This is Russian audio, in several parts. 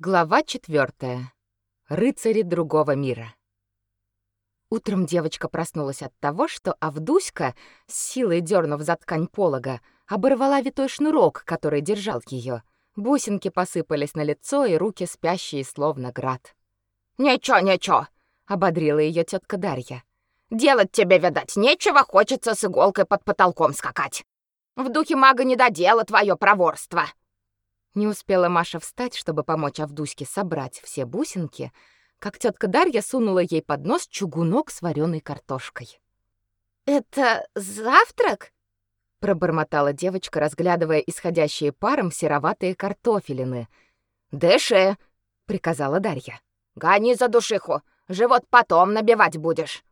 Глава четвертая. Рыцари другого мира. Утром девочка проснулась от того, что Авдуська, с силой дернув за ткань полога, оборвала витой шнурок, который держал ее. Бусинки посыпались на лицо и руки спящие, словно град. «Ничего, ничего!» — ободрила ее тетка Дарья. «Делать тебе, видать, нечего, хочется с иголкой под потолком скакать. В духе мага не додело твое проворство!» Не успела Маша встать, чтобы помочь Авдуське собрать все бусинки, как тетка Дарья сунула ей под нос чугунок с вареной картошкой. «Это завтрак?» — пробормотала девочка, разглядывая исходящие паром сероватые картофелины. «Дыши!» — приказала Дарья. «Гони за душиху, живот потом набивать будешь!»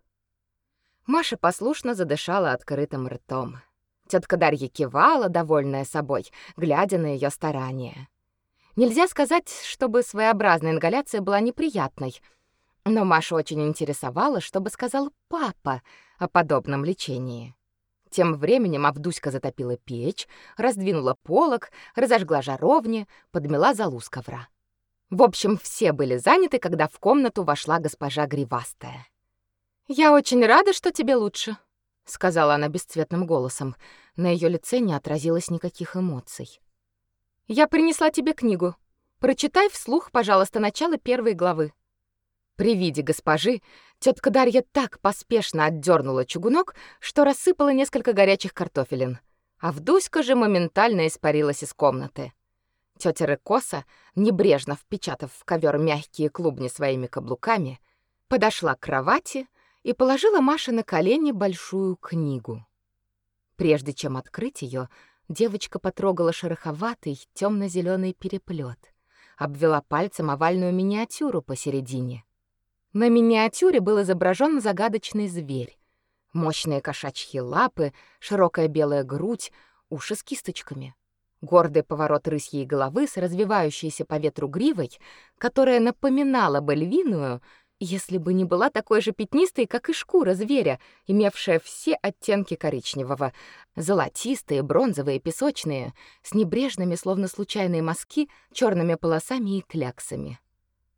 Маша послушно задышала открытым ртом. Тетка Дарья кивала, довольная собой, глядя на ее старания. Нельзя сказать, чтобы своеобразная ингаляция была неприятной, но Маша очень интересовала, что бы сказал папа о подобном лечении. Тем временем Авдуська затопила печь, раздвинула полог, разожгла жаровни, подмела залу с ковра. В общем, все были заняты, когда в комнату вошла госпожа Гривастая. «Я очень рада, что тебе лучше», сказала она бесцветным голосом. На ее лице не отразилось никаких эмоций. Я принесла тебе книгу. Прочитай вслух, пожалуйста, начало первой главы. При виде госпожи тетка Дарья так поспешно отдернула чугунок, что рассыпала несколько горячих картофелин. А Вдуська же моментально испарилась из комнаты. Тетя Рыкоса, небрежно впечатав в ковер мягкие клубни своими каблуками, подошла к кровати, и положила Маше на колени большую книгу. Прежде чем открыть ее, девочка потрогала шероховатый темно зеленый переплет, обвела пальцем овальную миниатюру посередине. На миниатюре был изображен загадочный зверь. Мощные кошачьи лапы, широкая белая грудь, уши с кисточками. Гордый поворот рысьей головы с развивающейся по ветру гривой, которая напоминала бы львиную, если бы не была такой же пятнистой, как и шкура зверя, имевшая все оттенки коричневого: золотистые, бронзовые, песочные, с небрежными, словно случайные мазки, черными полосами и кляксами.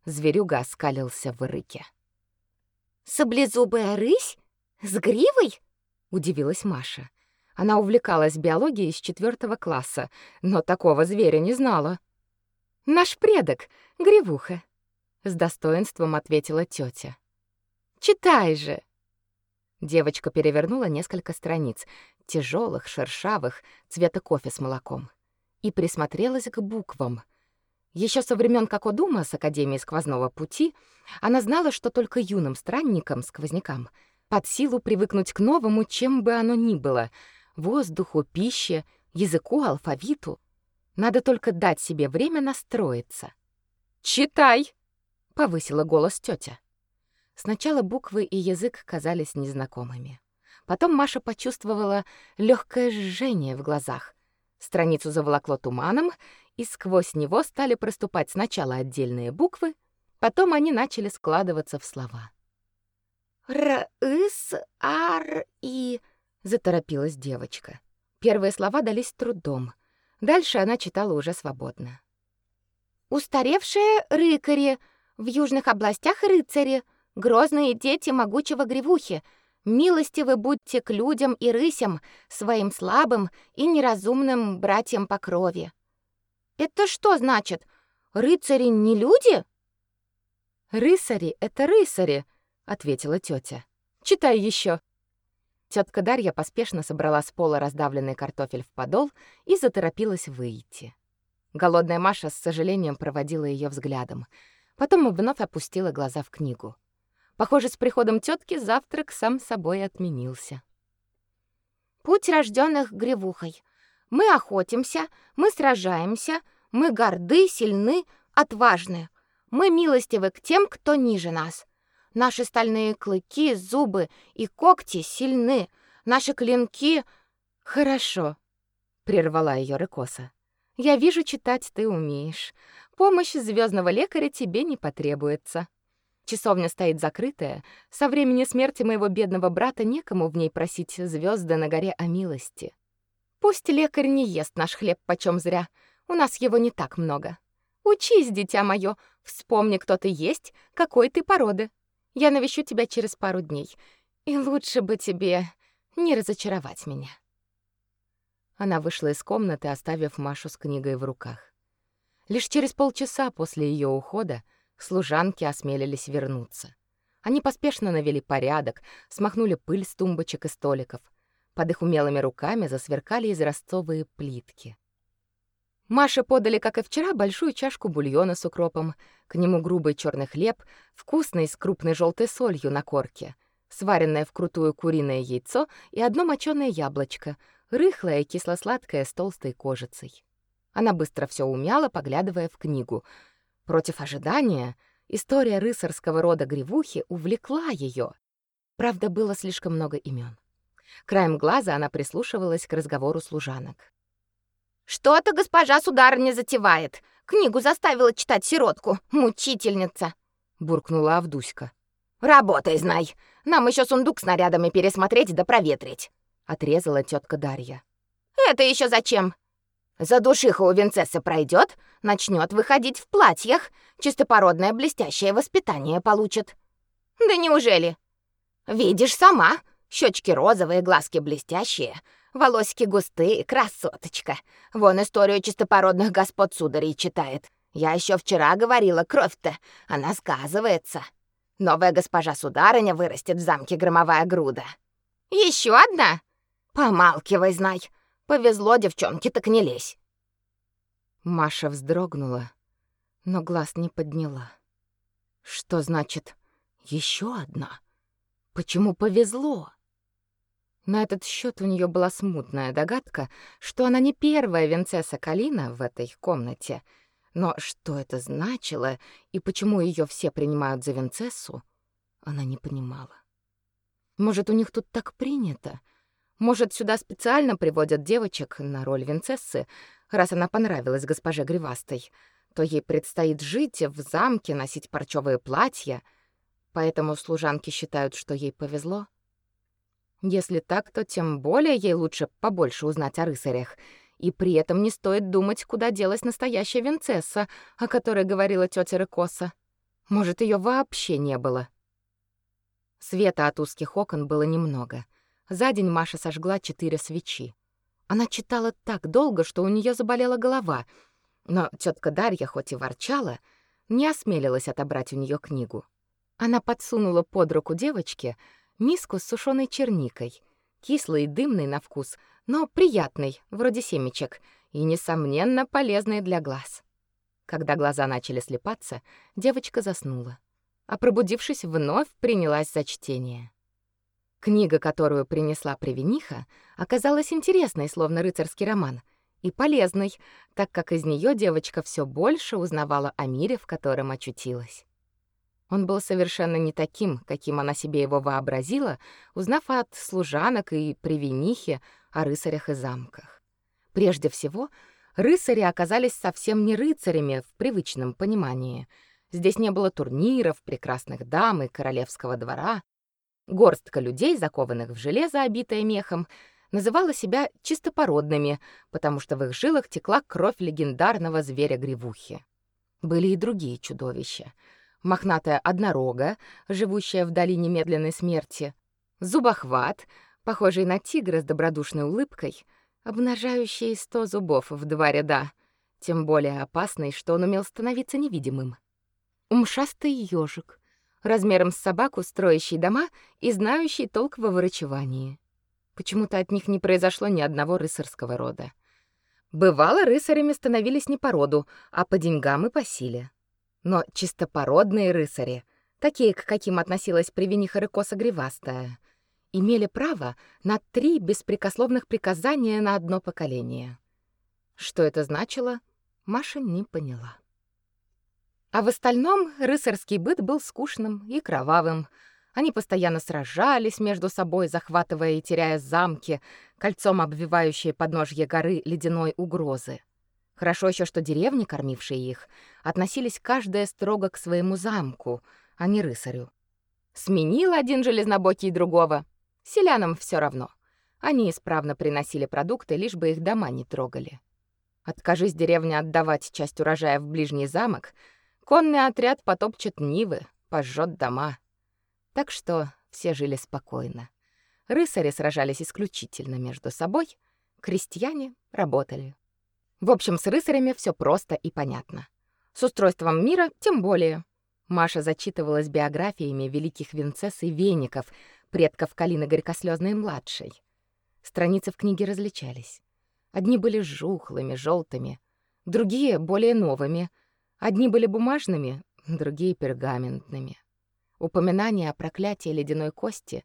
Зверюга оскалился в рыке. «Саблезубая рысь? С гривой?» — удивилась Маша. Она увлекалась биологией с четвертого класса, но такого зверя не знала. «Наш предок, гривуха», с достоинством ответила тетя. Читай же. Девочка перевернула несколько страниц, тяжелых, шершавых, цвета кофе с молоком, и присмотрелась к буквам. Еще со времен Кокодума с Академии сквозного пути она знала, что только юным странникам, сквознякам, под силу привыкнуть к новому, чем бы оно ни было — воздуху, пище, языку, алфавиту. Надо только дать себе время настроиться. «Читай!» Повысила голос тетя. Сначала буквы и язык казались незнакомыми. Потом Маша почувствовала легкое жжение в глазах. Страницу заволокло туманом, и сквозь него стали проступать сначала отдельные буквы, потом они начали складываться в слова. «Р-ыс-ар-и», — заторопилась девочка. Первые слова дались трудом. Дальше она читала уже свободно. «Устаревшие рыкари», в южных областях рыцари, грозные дети могучего гривухи, милостивы будьте к людям и рысям, своим слабым и неразумным братьям по крови. Это что значит? Рыцари не люди? Рыцари это рыцари, ответила тетя. Читай еще. Тетка Дарья поспешно собрала с пола раздавленный картофель в подол и заторопилась выйти. Голодная Маша с сожалением проводила ее взглядом. Потом вновь опустила глаза в книгу. Похоже, с приходом тетки завтрак сам собой отменился. Путь рожденных гревухой. Мы охотимся, мы сражаемся, мы горды, сильны, отважны. Мы милостивы к тем, кто ниже нас. Наши стальные клыки, зубы и когти сильны. Наши клинки Хорошо, прервала ее Рыкоса. Я вижу, читать ты умеешь. Помощь звездного лекаря тебе не потребуется. Часовня стоит закрытая. Со времени смерти моего бедного брата некому в ней просить звезды на горе о милости. Пусть лекарь не ест наш хлеб почем зря. У нас его не так много. Учись, дитя мое, вспомни, кто ты есть, какой ты породы. Я навещу тебя через пару дней, и лучше бы тебе не разочаровать меня. Она вышла из комнаты, оставив Машу с книгой в руках. Лишь через полчаса после ее ухода служанки осмелились вернуться. Они поспешно навели порядок, смахнули пыль с тумбочек и столиков. Под их умелыми руками засверкали изразцовые плитки. Маше подали, как и вчера, большую чашку бульона с укропом, к нему грубый черный хлеб, вкусный с крупной желтой солью на корке, сваренное вкрутую куриное яйцо и одно моченое яблочко, рыхлое кисло-сладкое с толстой кожицей. Она быстро все умяла, поглядывая в книгу. Против ожидания история рыцарского рода Гривухи увлекла ее. Правда, было слишком много имен. Краем глаза она прислушивалась к разговору служанок. Что-то госпожа сударыня затевает. Книгу заставила читать сиротку, мучительница, буркнула Авдуська. Работай, знай. Нам еще сундук с нарядами пересмотреть да проветрить, отрезала тетка Дарья. Это еще зачем? За душиха у Винцессы пройдет, начнет выходить в платьях, чистопородное блестящее воспитание получит. Да неужели? Видишь сама, щечки розовые, глазки блестящие, Волосики густые, красоточка. Вон историю чистопородных господ сударей читает. Я еще вчера говорила, кровь-то, она сказывается. Новая госпожа сударыня вырастет в замке громовая груда. Еще одна? Помалкивай, знай. Повезло девчонке, так не лезь. Маша вздрогнула, но глаз не подняла. Что значит еще одна? Почему повезло? На этот счет у нее была смутная догадка, что она не первая Винцесса Калина в этой комнате. Но что это значило и почему ее все принимают за Винцессу, она не понимала. Может, у них тут так принято? Может, сюда специально приводят девочек на роль Винцессы, раз она понравилась госпоже Гривастой, то ей предстоит жить в замке, носить парчевые платья, поэтому служанки считают, что ей повезло. Если так, то тем более ей лучше побольше узнать о рыцарях. И при этом не стоит думать, куда делась настоящая Винцесса, о которой говорила тётя Рыкоса. Может, её вообще не было. Света от узких окон было немного. За день Маша сожгла четыре свечи. Она читала так долго, что у неё заболела голова, но тётка Дарья хоть и ворчала, не осмелилась отобрать у неё книгу. Она подсунула под руку девочке миску с сушеной черникой, кислый и дымный на вкус, но приятный, вроде семечек, и несомненно полезный для глаз. Когда глаза начали слепаться, девочка заснула, а пробудившись вновь принялась за чтение. Книга, которую принесла Привениха, оказалась интересной, словно рыцарский роман, и полезной, так как из нее девочка все больше узнавала о мире, в котором очутилась. Он был совершенно не таким, каким она себе его вообразила, узнав от служанок и привинихи о рыцарях и замках. Прежде всего, рыцари оказались совсем не рыцарями в привычном понимании. Здесь не было турниров, прекрасных дам и королевского двора. Горстка людей, закованных в железо, обитое мехом, называла себя чистопородными, потому что в их жилах текла кровь легендарного зверя-гривухи. Были и другие чудовища — мохнатая однорога, живущая в долине медленной смерти, зубохват, похожий на тигра с добродушной улыбкой, обнажающий сто зубов в два ряда, тем более опасный, что он умел становиться невидимым. Умшастый ежик, размером с собаку, строящий дома и знающий толк во врачевании. Почему-то от них не произошло ни одного рыцарского рода. Бывало, рыцарями становились не по роду, а по деньгам и по силе. Но чистопородные рыцари, такие, к каким относилась Привениха Рыкоса Гривастая, имели право на три беспрекословных приказания на одно поколение. Что это значило, Маша не поняла. А в остальном рыцарский быт был скучным и кровавым. Они постоянно сражались между собой, захватывая и теряя замки, кольцом обвивающие подножье горы ледяной угрозы. Хорошо еще, что деревни, кормившие их, относились каждая строго к своему замку, а не рыцарю. Сменил один железнобокий другого. Селянам все равно. Они исправно приносили продукты, лишь бы их дома не трогали. Откажись деревня отдавать часть урожая в ближний замок, конный отряд потопчет нивы, пожжет дома. Так что все жили спокойно. Рыцари сражались исключительно между собой, крестьяне работали. В общем, с рыцарями все просто и понятно. С устройством мира тем более. Маша зачитывалась биографиями великих винцесс и веников, предков Калины Горькослёзной младшей. Страницы в книге различались. Одни были жухлыми, желтыми, другие более новыми. Одни были бумажными, другие пергаментными. Упоминание о проклятии ледяной кости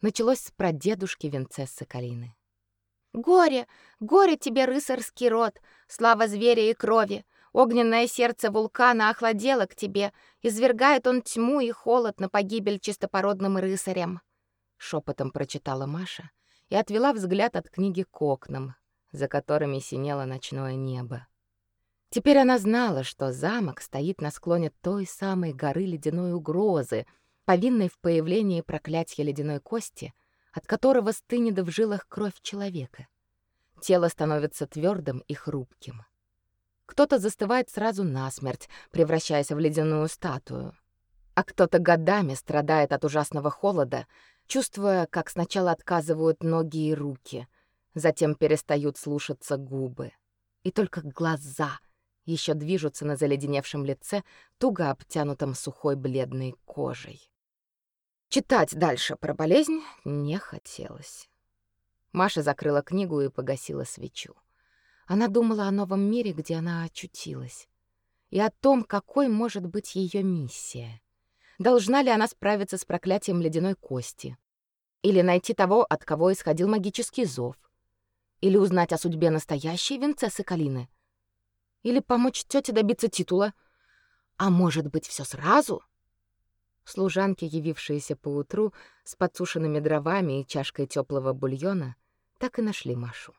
началось с прадедушки Винцессы Калины. Горе, горе тебе, рыцарский род, слава зверя и крови. Огненное сердце вулкана охладело к тебе, извергает он тьму и холод на погибель чистопородным рыцарям. Шепотом прочитала Маша и отвела взгляд от книги к окнам, за которыми синело ночное небо. Теперь она знала, что замок стоит на склоне той самой горы ледяной угрозы, повинной в появлении проклятия ледяной кости, от которого стынет в жилах кровь человека. Тело становится твердым и хрупким. Кто-то застывает сразу насмерть, превращаясь в ледяную статую, а кто-то годами страдает от ужасного холода, чувствуя, как сначала отказывают ноги и руки, затем перестают слушаться губы, и только глаза еще движутся на заледеневшем лице, туго обтянутом сухой бледной кожей. Читать дальше про болезнь не хотелось. Маша закрыла книгу и погасила свечу. Она думала о новом мире, где она очутилась, и о том, какой может быть ее миссия. Должна ли она справиться с проклятием ледяной кости? Или найти того, от кого исходил магический зов? Или узнать о судьбе настоящей Винцессы Калины? Или помочь тете добиться титула? А может быть, все сразу? Служанки, явившиеся поутру с подсушенными дровами и чашкой теплого бульона, так и нашли Машу.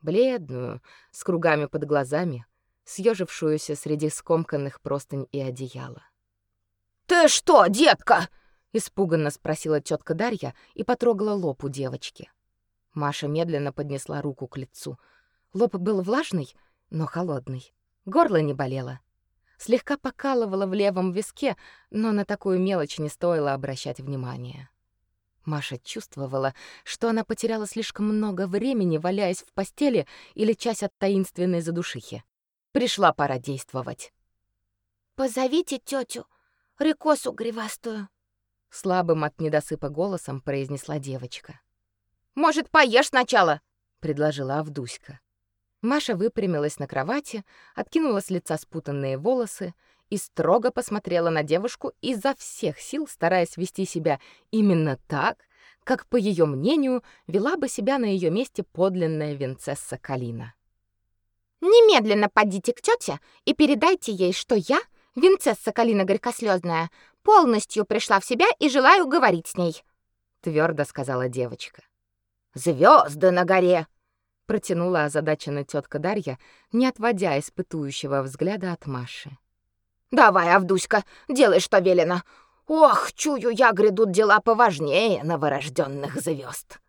Бледную, с кругами под глазами, съежившуюся среди скомканных простынь и одеяла. «Ты что, детка?» — испуганно спросила тетка Дарья и потрогала лоб у девочки. Маша медленно поднесла руку к лицу. Лоб был влажный, но холодный. Горло не болело. Слегка покалывало в левом виске, но на такую мелочь не стоило обращать внимания. Маша чувствовала, что она потеряла слишком много времени, валяясь в постели или часть от таинственной задушихи. Пришла пора действовать. «Позовите тетю, рекосу гривастую», — слабым от недосыпа голосом произнесла девочка. «Может, поешь сначала?» — предложила Авдуська. Маша выпрямилась на кровати, откинула с лица спутанные волосы и строго посмотрела на девушку изо всех сил, стараясь вести себя именно так, как, по ее мнению, вела бы себя на ее месте подлинная Винцесса Калина. «Немедленно подите к тете и передайте ей, что я, Винцесса Калина Горькослезная, полностью пришла в себя и желаю говорить с ней», — твердо сказала девочка. Звезды на горе!» — протянула озадаченная тетка Дарья, не отводя испытующего взгляда от Маши. Давай, Авдуська, делай, что велено. Ох, чую я, грядут дела поважнее новорожденных звезд.